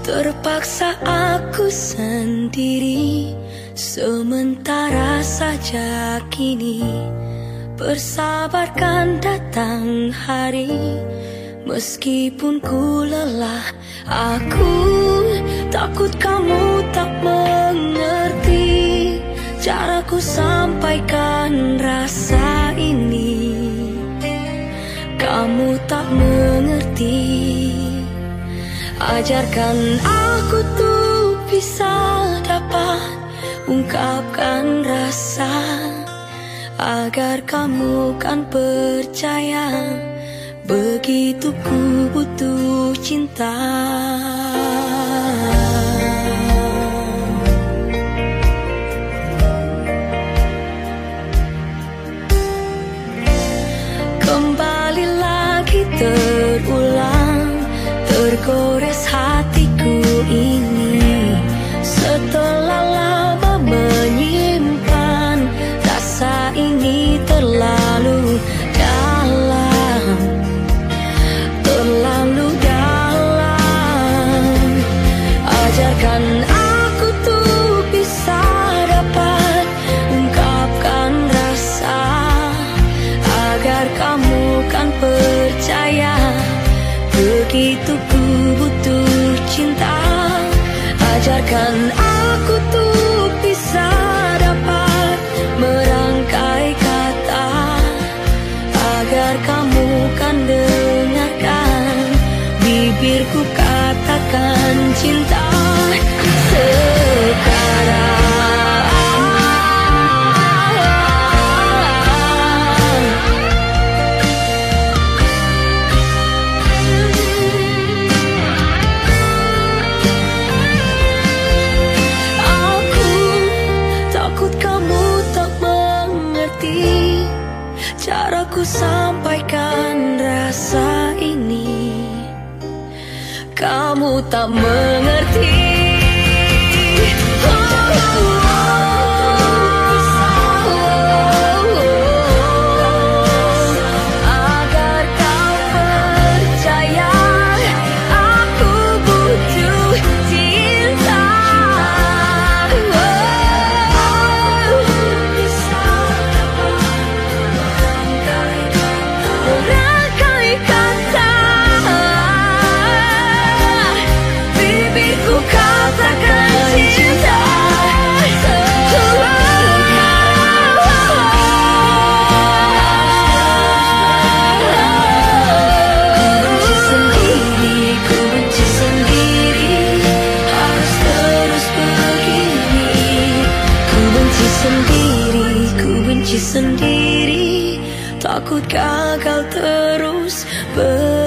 Terpaksa aku sendiri Sementara saja kini. Bersabarkan datang hari Meskipun ku lelah Aku takut kamu tak mengerti Caraku sampaikan rasa ini. Kamu tak mengerti Ajarkan aku tuh bisa dapat ungkapkan rasa Agar kamu kan percaya Begitu ku butuh cinta. Kembali lagi terulang Tergores percaya. Begitu ku butuh cinta Ajarkan aku tuh bisa dapat Merangkai kata. Agar kamu kan dengarkan Bibirku katakan cinta Caraku sampaikan rasa ini. Kamu tak mengerti sendiri. Takut gagal terus begini